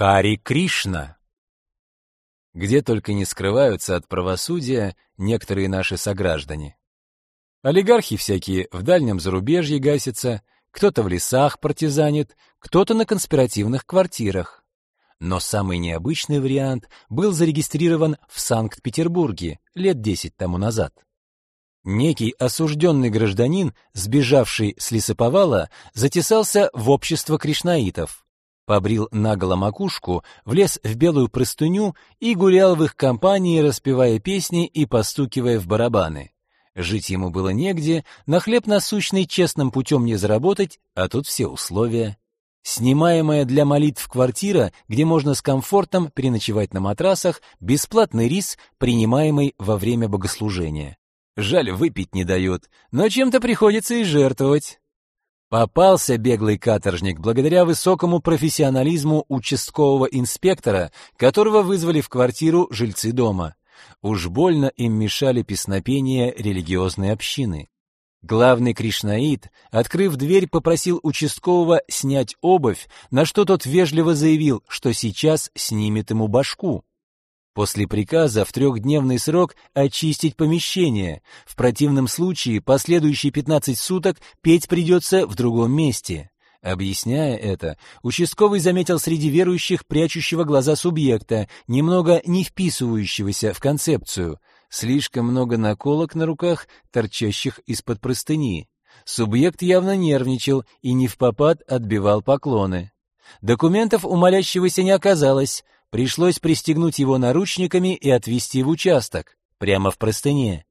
Хари Кришна. Где только не скрываются от правосудия некоторые наши сограждане. Олигархи всякие в дальнем зарубежье гасятся, кто-то в лесах партизанит, кто-то на конспиративных квартирах. Но самый необычный вариант был зарегистрирован в Санкт-Петербурге лет 10 тому назад. Некий осужденный гражданин, сбежавший с лесоповала, затесался в общество кришнаитов, побрил наголо макушку, влез в белую простыню и гулял в их компании, распевая песни и постукивая в барабаны. Жить ему было негде, на хлеб насущный честным путем не заработать, а тут все условия. Снимаемая для молитв квартира, где можно с комфортом переночевать на матрасах, бесплатный рис, принимаемый во время богослужения. Жаль, выпить не дают, но чем-то приходится и жертвовать. Попался беглый каторжник благодаря высокому профессионализму участкового инспектора, которого вызвали в квартиру жильцы дома. Уж больно им мешали песнопения религиозной общины. Главный кришнаит, открыв дверь, попросил участкового снять обувь, на что тот вежливо заявил, что сейчас снимет ему башку. После приказа в трехдневный срок очистить помещение. В противном случае последующие 15 суток петь придется в другом месте. Объясняя это, участковый заметил среди верующих прячущего глаза субъекта, немного не вписывающегося в концепцию. Слишком много наколок на руках, торчащих из-под простыни. Субъект явно нервничал и не в попад отбивал поклоны. Документов у молящегося не оказалось. Пришлось пристегнуть его наручниками и отвезти в участок, прямо в простыне.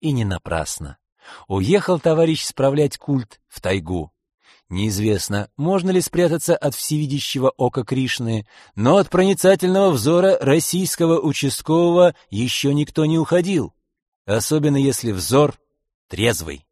И не напрасно. Уехал товарищ справлять культ в тайгу. Неизвестно, можно ли спрятаться от всевидящего ока Кришны, но от проницательного взора российского участкового еще никто не уходил, особенно если взор трезвый.